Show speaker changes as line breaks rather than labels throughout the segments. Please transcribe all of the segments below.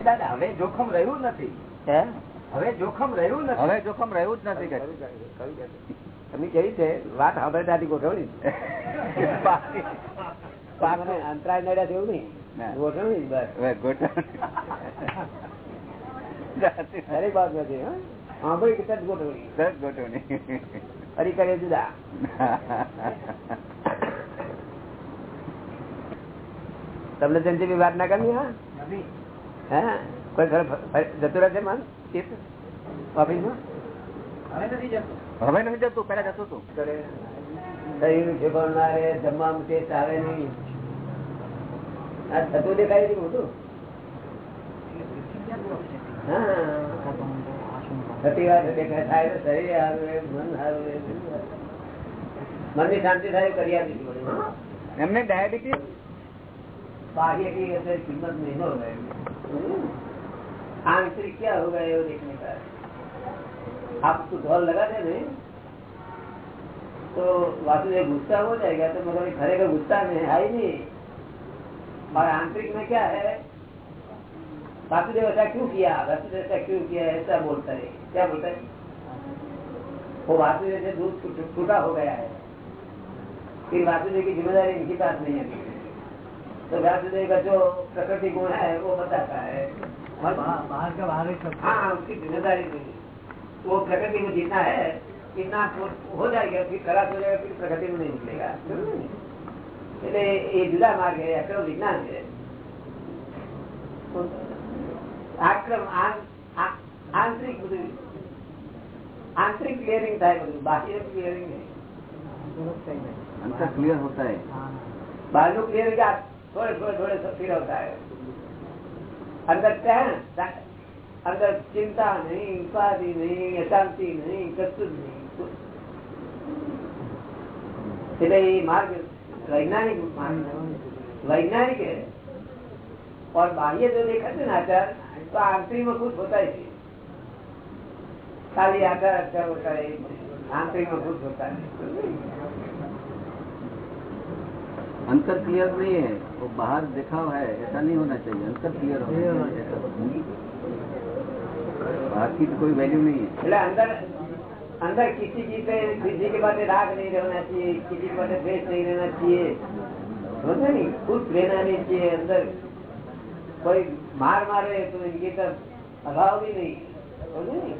હવે જોખમ રહ્યું નથી. હવે જોખમ રહ્યું નથી.
હવે જોખમ રહ્યું જ નથી કે
તમે કેવી છે? વાત હવે દાદી ગોઠવણી. અંતરાય નડ્યા તેવું નહીં.
ના.
ગોઠવણી બસ.
ગોઠવણી.
દરેક બાબત નથી હા. સાંભળી કે ગોઠવણી.
સરસ ગોઠવણી.
ફરી કરે જુદા તમને જંજીબી વાત ના કરી હા?
નથી.
હા? કોઈ જતું રહેશે મન ઓફિસમાં?
હવે નથી જતું.
હવે નથી જતું? પેલા જતું હતું.
શરીર ઠેકવનારે જમવા મૂકે મન સારું મનની શાંતિ થાય કરી આપી
એમને ડાયાબિટીસ?
બાહ્ય કઈ કિંમત નહીં आंतरिक क्या होगा ये देखने का? आप उसको ढोल लगा दे नहीं तो वासुदेव गुस्सा हो जाएगा तो मगर ये खरेगा गुस्सा में है, ही नहीं। और आंतरिक में क्या है? वासुदेव ऐसा क्यों किया? वासुदेव ऐसा क्यों किया? ऐसा बोलता है। क्या बोलता है? वो वासुदेव से दूध टूटा हो गया है। फिर वासुदेव की ज़िम्मेदारी इनकी पास नहीं है। तो वासुदेव का जो प्रकृति गुण है वो बताता है और
बाहर का बाहर ही सब
हाँ उसकी जिम्मेदारी नहीं वो प्रकृति में जितना है इतना हो- हो जाएगा फिर खराब हो जाएगा फिर प्रकृति में नहीं निकलेगा એટલે એ જુદા માર્ગ છે અક્રમ વિજ્ઞાન છે આક્રમ આં- આ- આંતરિક બધું આંતરિક ક્લિયરિંગ થાય બધું બાહ્ય ક્લિયરિંગ નહીં
अंतर क्लियर होता है
बाहर क्लियर क्या थोड़े थोड़े थोड़े सब फिर होता है अंदर क्या है ना? अंदर चिंता नहीं उपाधि नहीं अशांति नहीं कस्तुर नहीं એટલે એ માર્ગ વૈજ્ઞાનિક માર્ગ वैज्ञानिक है और बाह्य जो देखा थे ना आचार तो आंतरिक में कुछ होता ही नहीं खाली आचार अच्छा होता है आंतरिक में कुछ होता है
अंतर क्लियर नहीं है वो बाहर दिखाव है ऐसा नहीं होना चाहिए अंतर क्लियर होना बाहर की तो कोई वैल्यू नहीं है।
अंदर अंदर किसी की पे किसी के बाद राग नहीं रहना चाहिए किसी के बाद द्वेष नहीं रहना चाहिए। होता नहीं खुश रहना नहीं चाहिए अंदर। कोई मार मारे तो ये तब अभाव भी नहीं होता नहीं?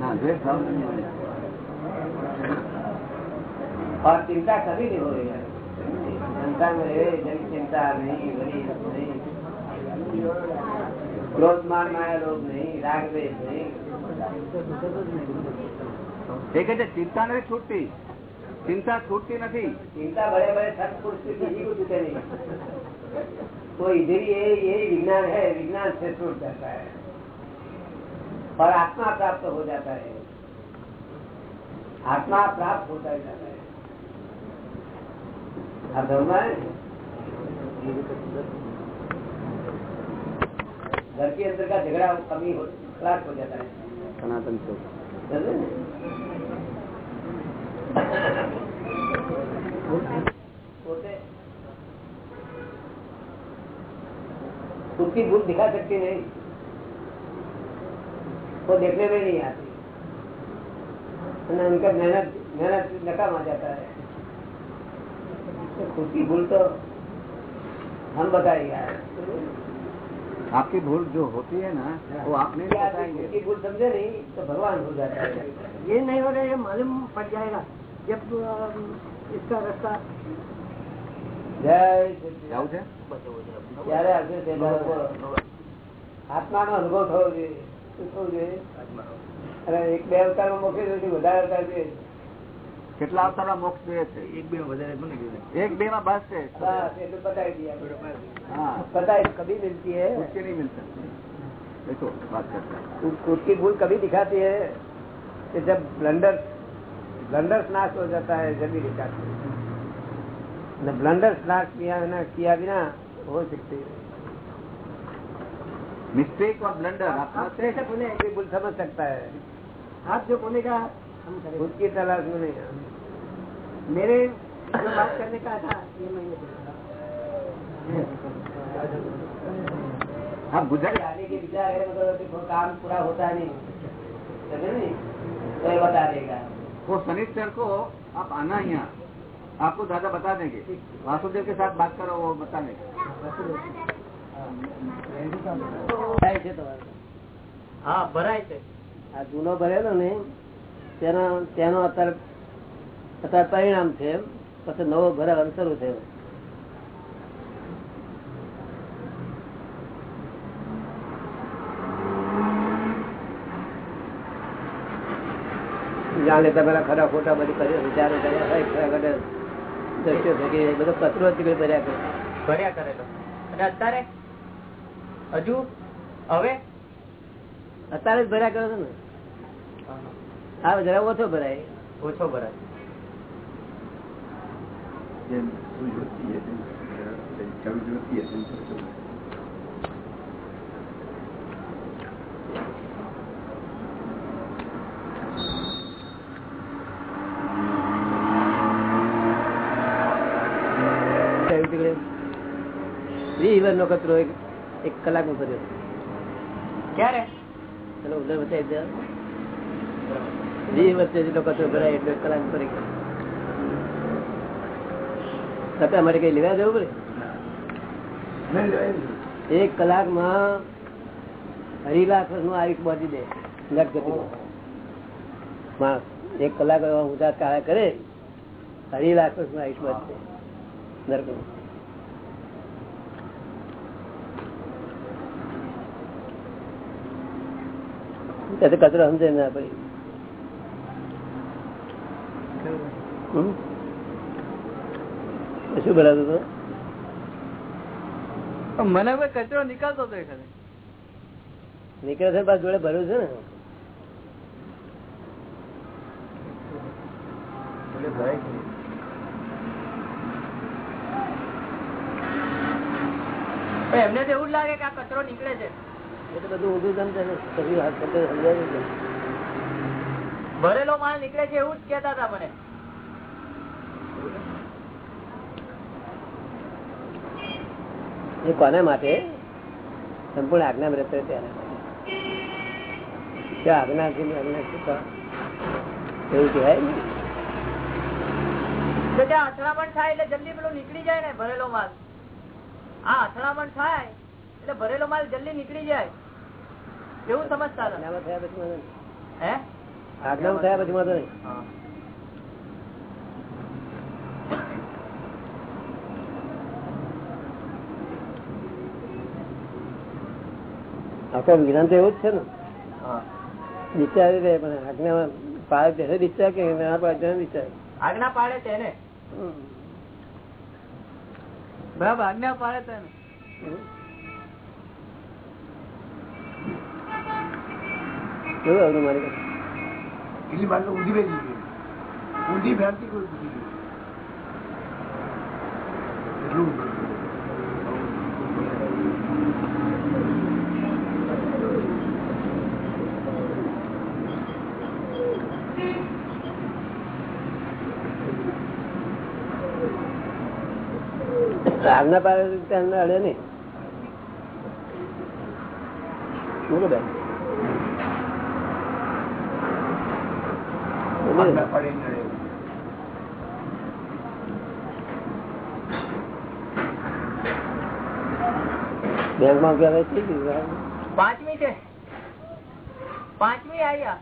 ना द्वेष भावना नहीं
और चिंता कभी नहीं हो रही है चिंता में रहे जन चिंता नहीं बड़ी नहीं क्रोध मान माया लोग नहीं राग द्वेष नहीं
એ કહે છે ચિંતા નથી છૂટતી ચિંતા છૂટતી નથી
चिंता बड़े बड़े सत पुरुष से किसी को छूटे नहीं तो इधर ही ये यही विज्ञान है विज्ञान से छूट जाता है और आत्मा प्राप्त हो जाता है आत्मा प्राप्त होता ही जाता है घर के अंदर का झगड़ा कमी हो खराब हो जाता है। सनातन को उसकी भूल दिखा सकती नहीं। वो देखने में नहीं आती। उनका मेहनत मेहनत नकाम आ जाता है। तो खुद की भूल तो हम बताएंगे
आपकी भूल जो होती है ना वो आप नहीं
क्या
बताएंगे
खुद की भूल समझे नहीं तो भगवान हो जाता है
ये नहीं हो रहा ये मालूम पड़ जाएगा जब अम, इसका रास्ता
જય શ્રી
જાવું છે
ત્યારે આવશે તે બાળકો આત્માનો અનુભવ થવો જોઈએ શું થવું જોઈએ અને એક બે અવતારમાં મોકલી દઉં છું, વધારે અવતાર જોઈએ
કેટલા અવતારમાં મોક્ષ જોઈએ છે
એક બે વધારે પણ નહીં
એક બે માં બસ છે
બસ એટલું બતાવી દઈએ આપણે.
हाँ
बताइए कभी मिलती है
उसके नहीं मिल सकते देखो बात करते हैं
उस- उसकी भूल कभी दिखाती है कि जब ब्लंडर ब्लंडर नाश हो जाता है जब भी दिखाती है न ब्लंडर नाश किया बिना किया बिना हो सकती है
मिस्टेक और ब्लंडर आप
आप
समझते
कैसे बोले
कोई भूल समझ सकता है
आप जो बोलेगा हम करेंगे
खुद की तलाश में नहीं
मेरे जो बात करने का था ये मैंने बोला।
आप गुजर
आने के विचार है मतलब कि कोई काम पूरा होता नहीं समझे नहीं तो ये बता देगा
वो शनिश्चर को आप आना यहाँ आपको दादा बता देंगे वासुदेव के साथ बात करो वो बता देंगे
થાય છે તમારે
હા ભરાય છે
આ જૂનો ભરેલો ને તેનો તેનો અત્યારે અત્યારે પરિણામ છે પછી નવો ભરાવાનું શરૂ થયો. જાણે તમે ખરા ખોટા બધી કર્યો વિચારો કર્યા હોય ખરા ખોટા દ્રશ્યો થકી બધો કચરો જ ભર્યા કરે.
ભર્યા કરેલો અને અત્યારે? હજુ? હવે?
અત્યારે જ ભર્યા કરો છો ને? હા જરા ઓછો ભરાય.
ઓછો ભરાય.
વીસ વર્ષનો કચરો એક એક નો કર્યો
ક્યારે
ચલો ઉધર બતાવી દે વીસ વર્ષે જેટલો કચરો ભરાય એટલે એક કલાક ભરી ગયો છતાં અમારે કઈ લેવા જવું પડે? એક કલાકમાં અઢી લાખનું આયુષ બાંધી દે એક કલાક ઊંધા કાળા કરે અઢી લાખનું આયુષ બાંધી દે નરકમાં. કચરો સમજે ના પડી? શું ભરાતું હતું?
મને કચરો નીકળતો હતો
નીકળે છે પાછું જોડે ભર્યું છે ને?
એમને તો એવું જ લાગે કે આ કચરો નીકળે છે.
એ તો બધું ઊંધું સમજાય છે
ભરેલો માલ નીકળે છે એવું જ કેતા હતા મને.
એ કોના માટે? સંપૂર્ણ આજ્ઞા વ્રત આજ્ઞા છે આજ્ઞા છે એવું કહેવાય ને?
અથડામણ થાય એટલે જલ્દી પેલો નીકળી જાય ને ભરેલો માલ. આ અથડામણ થાય એટલે ભરેલો માલ જલ્દી નીકળી જાય. એવું સમજતા હતા.
આજ્ઞામાં થયા પછી વાંધો નહીં.
હે
આજ્ઞામાં થયા પછી વાંધો નહીં
હા.
આખો વિધાન તો એવું જ છે ને. વિચારી રહે પણ આજ્ઞા પાડે તેને વિચાર કે ના પાડે ત્યારે વિચાર.
આજ્ઞા પાડે તેને બરાબર આજ્ઞા પાડે તેને
કેવું અવરું મારી
બાજુ ઊંધી બેસી ગઈ. ઊંધી ફેરતી કોઈ પૂછી ગયું એટલું
આજ્ઞા પાસે અડે નહીં. બોલો બેન.
આજ્ઞા પાડે ને અડે.
બેંકમાં કહેવાય છે કે
પાંચમી છે. પાંચમી
આવ્યા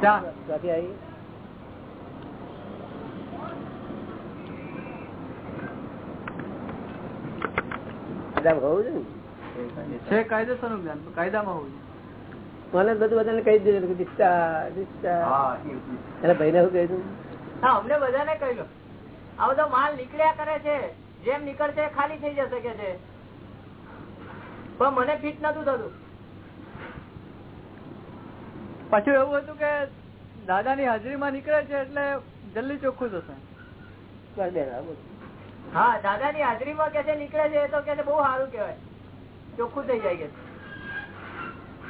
ક્યાંથી આવી કાયદામાં હોવું જોઈએ ને?
કાયદેસર જ્ઞાન કાયદામાં હોવું
મને બધું બધાને કહી દીધું કે discharge, discharge.
ભાઈ ને.
એના શું કહ્યું
હા અમને બધાને કહ્યું. આ બધો માલ નીકળ્યા કરે છે જેમ નીકળશે એ ખાલી થઈ જશે કે છે. પણ મને ફિટ નતું થતું.
પાછું એવું હતું કે દાદાની હાજરીમાં નીકળે છે એટલે જલ્દી ચોખ્ખું થશે.
બોલો.
હા દાદા ની હાજરી માં કે નીકળે છે તો કે બહુ સારું કેવાય ચોખ્ખું થઈ જાય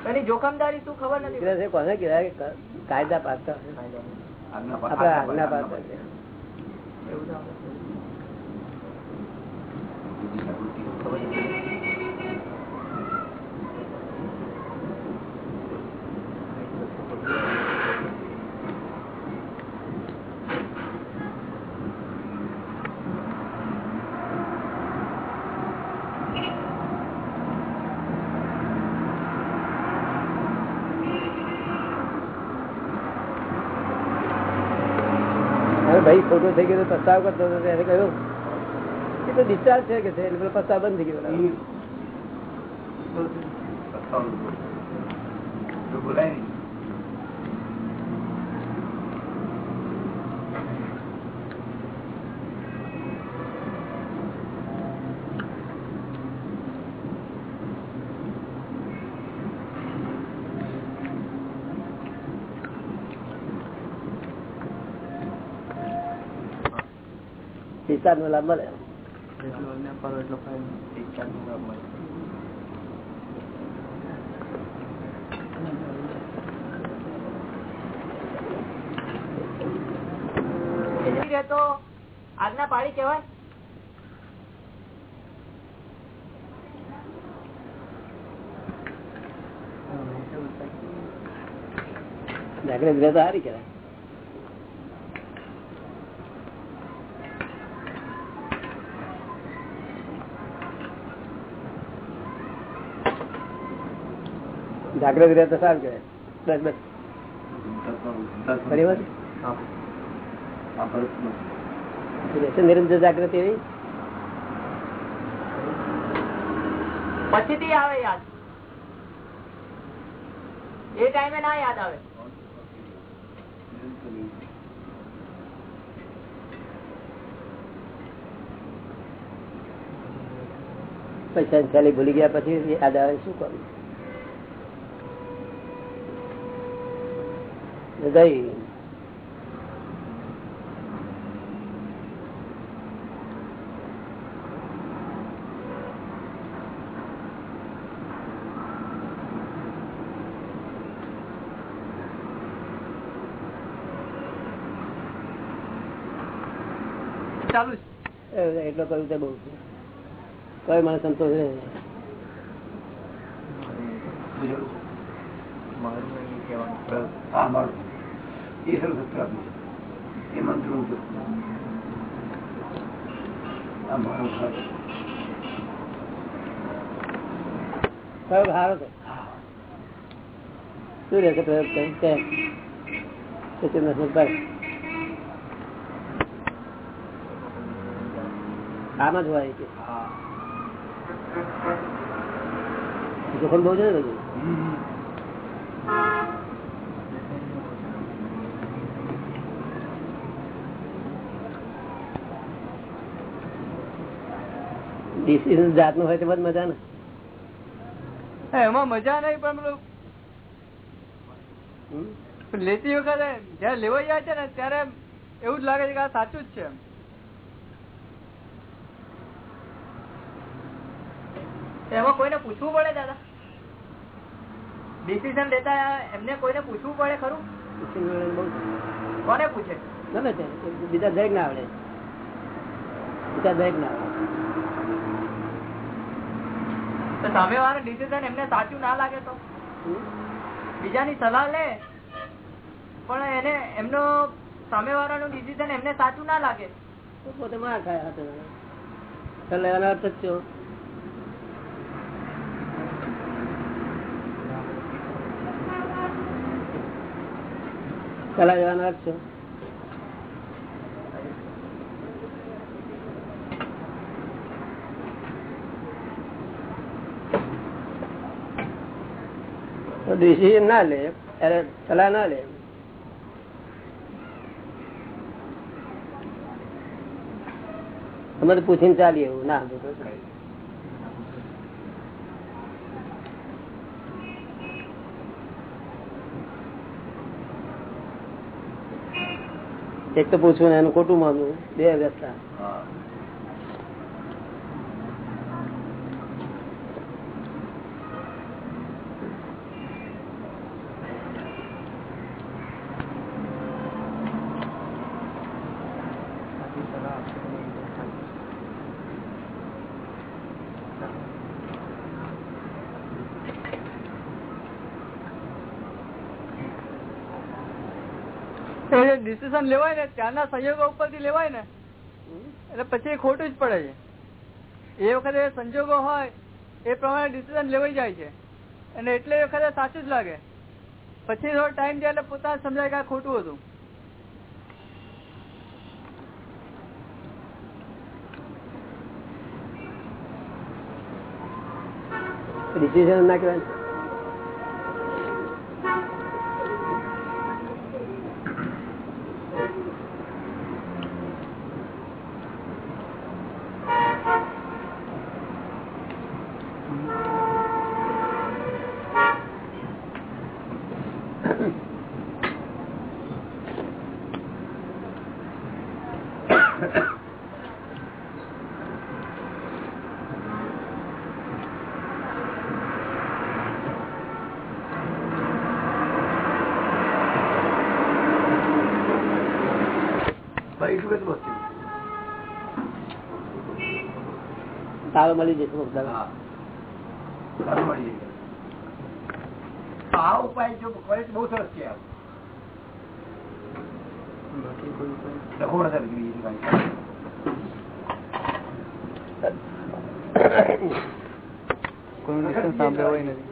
કે જોખમદારી શું ખબર નથી.
કોને કહેવાય? કાયદા પાત્ર આપડે આજ્ઞા પાત્ર
એવું
કઈ ખોટું થઈ ગયું પસ્તાવ કરતો હતો એને કહ્યું એ તો ડિસ્ચાર્જ છે કે છે? એટલે પસ્તાવ બંધ થઈ ગયો
બોલાય નહીં.
ડિસ્ચાર્જ નો લાભ મળે.
તો આજ્ઞા પાડી કેવાય
જાગૃત રહે તો સારી જાગૃત રહે તો સારું કહેવાય. બસ બસ. નિરંતર જાગૃતિ રહી?
પછીથી આવે યાદ. એ ટાઈમે ના યાદ આવે.
પૈસા ચાલી ભૂલી ગયા પછી યાદ આવે શું કરું ગઈ
ચાલુ છે.
એ એટલો કરું તે બહુ છે. કોઈ મને સંતોષ રહે.
મારું એ સર્વ સત્ય આપ્યું છે. એ મંત્ર હું આ મારો ખાસ
પ્રયોગ સારો છે શું રહેશે પ્રયોગ કઈ છે સચિન નસમત આમાં જ હોય કે જોખમ બહુ છે ને બધું?
હમ.
જાતનું હોય તો બધ મજા ને.
એમાં મજા નહીં પણ લેતી વખતે જયારે લેવાઈ જાય છે ને ત્યારે એવું જ લાગે છે કે આ સાચું જ છે એમાં.
કોઈને પૂછવું પડે દાદા? ડિસિઝન લેતા એમને કોઈને પૂછવું પડે ખરું? કોને પૂછે?
ગમે છે બીજા દરેક ના આવડે. બીજા દરેક ના આવડે.
તો સામે વાળા ડિસિઝન એમને સાચું ના લાગે તો. બીજાની સલાહ લે, પણ એને, એમનો સામે વાળાનું ડિસિઝન એમને સાચું ના લાગે.
પોતે માં ખાયા હાથે. એટલે અર્થ જ છો ચલા જવાનો અર્થ છે તો ડિસિઝન ના લે સલાહ ના લે. અમે તો પૂછીને ચાલીએ એવું, ના એક તો પૂછવું એનું ખોટું માનવું, બે વ્યવસ્થા
ડિસિઝન લેવાય ને, ત્યાંના સંયોગો ઉપરથી લેવાય ને, એટલે પછી ખોટું જ પડે છે. એ વખતે સંજોગો હોય, એ પ્રમાણે ડિસિઝન લેવાઈ જાય છે. અને એટલે વખતે સાચું જ લાગે. પછી થોડો ટાઈમ જાય એટલે પોતાને સમજાય કે આ ખોટું હતું.
ડિસિઝન ના કહેવાય.
એટલું કેટલું વસ્તુ.
તારો મળી જશે
હા. મળી આ ઉપાય જો કરે બહુ સરસ છે.
હોય નથી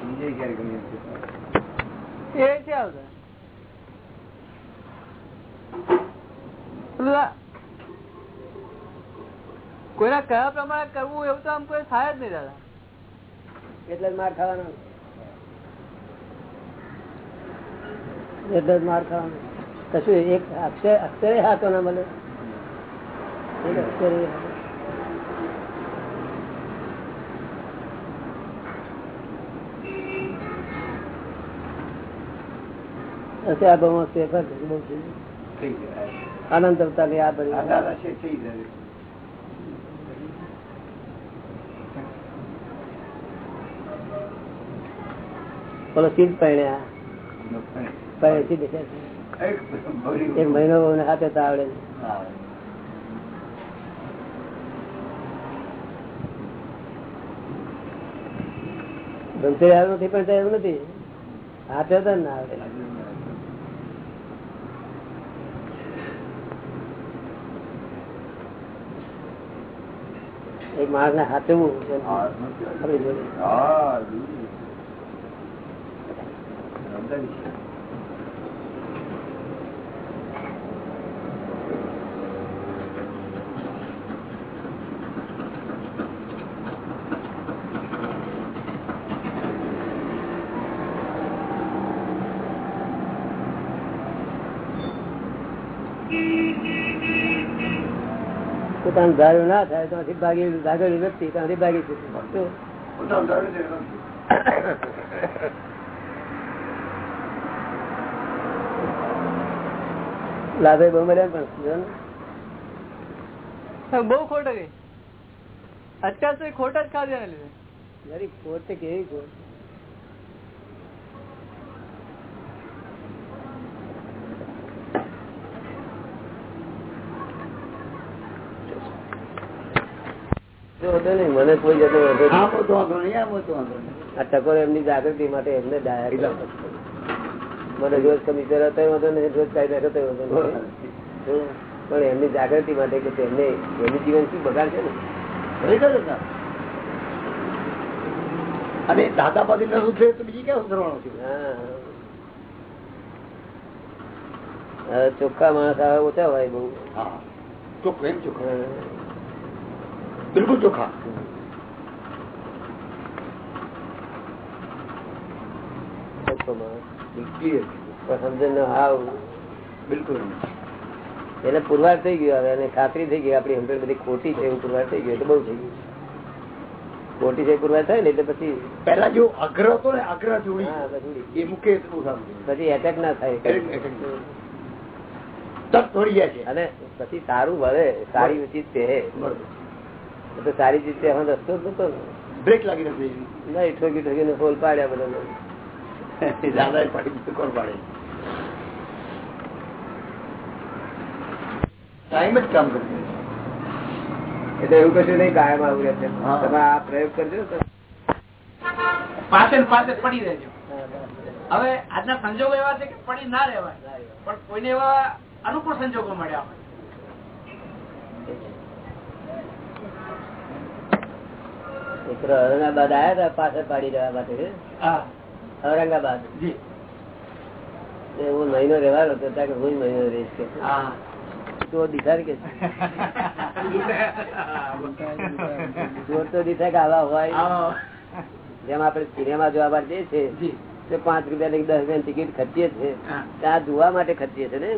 બીજે ક્યારે ગમી હશે.
એ છે કયા પ્રમાણે કરવું એવું તો આમ કોઈ થાય જ નહીં દાદા.
એટલે જ માર ખાવાનો. એટલે જ માર ખાવાનો. કશું એક અક્ષર અક્ષરે હાથો ના મળે. એક અક્ષરે હાથો. અત્યારમાં ફેરફાર બહુ
થઈ જાય.
અનંત અવતારની આ બધી
આ દાદા છે થઈ જાય.
પેલો સીધ પહેણ્યા પહેણે સીધ
એક ભરી-
એક મહિનો હાથે આવડે છે. આવ્યું નથી પણ એવું નથી. હાથે તો ના આવડે. એક માણસ ને હાથવું
હા,
આપણી જોડે
હા, જોયું. સમજાવી છે.
પોતાનું ધાર્યું ના થાય ત્યાંથી ભાગી ભાગેલી વ્યક્તિ ત્યાંથી ભાગી
છે,
લાભે બહુ મળ્યા પણ.
બહુ ખોટ ગઈ અત્યાર સુધી ખોટ જ ખાધી એને લીધે.
જરી ખોટ કેવી ખોટ? જો હતો નહીં, મને કોઈ જતો
તો તો નહીં.
આ ટકોર એમની જાગૃતિ માટે એમને ડાયા મને રોજ કમિશનર હતો ને રોજ કાયદા હતો વાંધો નહીં પણ એમની જાગૃતિ માટે કે તેમને એમનું જીવન શું બગાડ છે ને.
અને દાદા પાછી ન સુધરે તો બીજી ક્યાં સુધરવાનું છે?
ચોખ્ખા માણસ આવે ઓછા હોય બહુ.
ચોખ્ખું એમ ચોખ્ખું
હા.
બિલકુલ ચોખ્ખા
ચોખ્ખો માણસ
ક્લિયર
પણ સમજણ ન આવ
બિલકુલ.
એને પુરવાર થઈ ગયો હવે એને ખાતરી થઈ ગઈ આપણી સમજણ બધી ખોટી છે એવું પુરવાર થઈ ગયું એટલે બહુ થઈ ગયું. ખોટી છે પુરવાર થાય ને એટલે પછી
પેલા જો આગ્રહ હતો ને આગ્રહ જોડી. એ મૂકે સારું છે.
પછી એટેક ના થાય. અને પછી સારું વળે સારી ઉચિત છે. તો સારી રીતે એમાં રસ્તો જ નતો
બ્રેક લાગી નથી
નહીં ઠોકી ઠોકીને ફોલ પાડ્યા બધા
દાદા પાડી કોણ પાડે? ટાઈમ જ કામ કરે
એટલે એવું કશું નહીં કાયમ આવું રહેશે તમે આ પ્રયોગ કરજો
પાસે પાસે પડી રહેજો. હવે આજના સંજોગો એવા છે કે પડી ના રહેવાય. પણ કોઈને એવા અનુકૂળ સંજોગો મળ્યા
છોકરો ઔરંગાબાદ આવ્યા હતા પાછળ પાડી દેવા માટે? ઔરંગાબાદ? હું મહિનો રહેવાનો હતો ત્યાં કે હું મહિનો રહીશ કે. ચોર દીઠા કે? ચોર તો દીઠા કે આવા હોય. જેમ આપણે સિનેમા જોવા માટે જઈએ છીએ. તે પાંચ રૂપિયા દસ રૂપિયા ટિકિટ ખર્ચીએ છીએ. ત્યાં જોવા માટે ખર્ચીએ છીએ ને.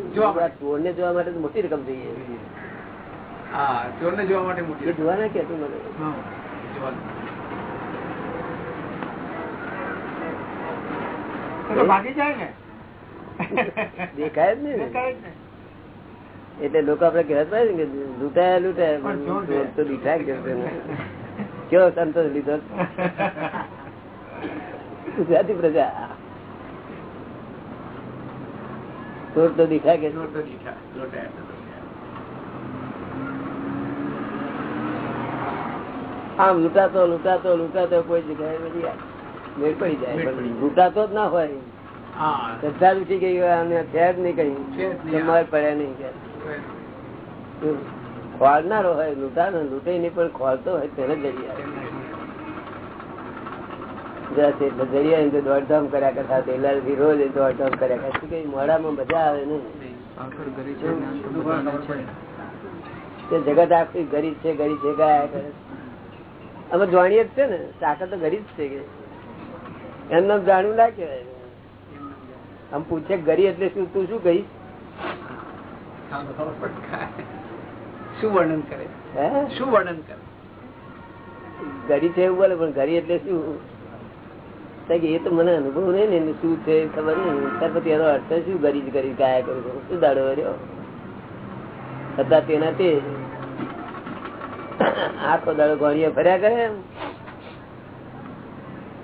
ચોર ને જોવા માટે મોટી રકમ જોઈએ.
જોવા
ના કેતું મને
હા, જોવાનું.
તો તો ભાગી જાય ને
દેખાય જ નહીં. એટલે લોકો આપડે પડે ને કે લૂંટાયા તો દીઠા. કેવો સંતોષ લીધો. ગુજરાતી પ્રજા. ચોર તો દીઠા કે. આમ લૂંટાતો લૂંટાતો લૂંટાતો કોઈ જગ્યાએ બધી આ મેળ પડી જાય. જ ના હોય. શ્રદ્ધા ઉઠી ગઈ હોય અને ફેર નહીં કઈ
નહીં.
પડ્યા નહીં ખોળનારો હોય લૂંટા ને લૂંટે નહીં પણ ખોળતો હોય તેને જરિયા જરિયા દોડધામ કર્યા કરતા તેલાથી રોજ દોડધામ કર્યા કરતા. કઈ મોડામાં મજા આવે ને? તે જગત આખી ગરીબ છે ગરીબ છે ગયા કરે. અમે જાણીએ જ છે ને તાકાત તો ગરીબ છે કે. એમને જાણ્યું ના કહેવાય. આમ પૂછે ગરી એટલે શું? તું શું કહીશ.
શું વર્ણન કરે?
હે?
શું વર્ણન કરે?
ગરી છે એવું બોલે પણ ગરી એટલે શું? એ તો મને અનુભવ નહીં ને શું છે ખબર નહીં. ત્યાર પછી એનો અર્થ શું? ગરી જ કરી ગાયા કરું શું દાડો વર્યો હતા તેના તે આખો દાડો ગોળીએ ફર્યા કરે એમ.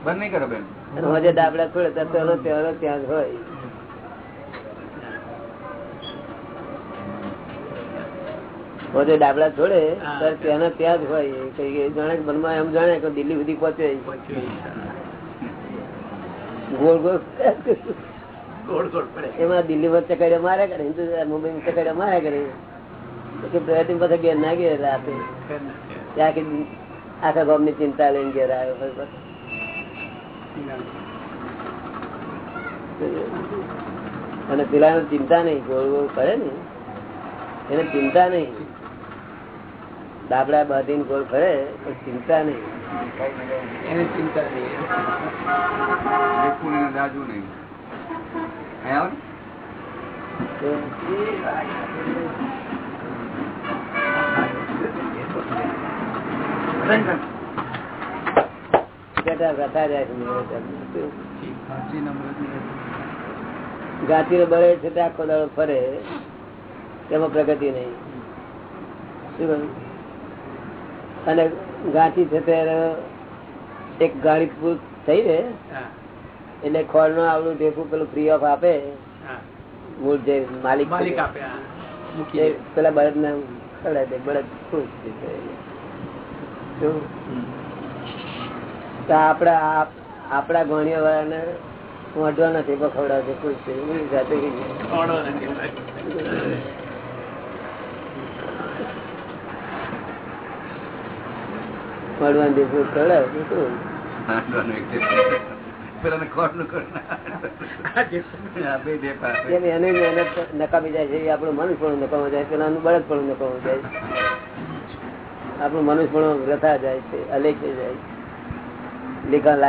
બંધ નહીં કરો બેન.
મજે ડાબડા ખોલે તો ત્યાં જ હોય. પોતે ડાબડા છોડે ત્યાંના ત્યાં જ હોય. જાણે મનમાં એમ જાણે કે દિલ્હી સુધી પહોંચે. ગોળ ગોળ એમાં દિલ્હી માં ચકડ્યા માર્યા કરે હિન્દુ મુંબઈ ચકડ્યા માર્યા કરે. પછી પ્રયત્ન પછી ઘેર ના ઘેર રાતે. આખા ગામની ચિંતા લઈને ઘેર આવ્યો. અને પેલા ચિંતા નહીં ગોળ ગોળ કરે ને એને ચિંતા નહીં. દાબડા બાંધીને ગોળ કરે પણ ચિંતા નહીં.
એને ચિંતા નહીં.
દેખવું નહીં. ને. રાજવું ને.
જાય છે ગાંધી બળે છે આખો દાડો ફરે તેમાં પ્રગતિ નહીં. શું અને ગાંઠી છે એક ગાડી પૂરી થઈ ને એટલે ખોળનું આવડું ઢેકું પેલું ફ્રી ઓફ આપે. મૂળ જે માલિક
માલિક આપે.
પેલા બળદ ને ખવડાવી દે બળદ ખુશ આપડા આપ- વાળા ને વાળાને વાંધો નથી પણ ખવડાવશે ખુશ થઈ એની જાતે કઈ જાય. દિવસો ખવડાવે નકામી છે આપણું મનુષ્ય પણ નકામું જાય પેલાનું બળદ પણ નકામું જાય આપણું મનુષ્ય પણ વ્યથા જાય છે અલેખ જાય છે. લેખા લાગે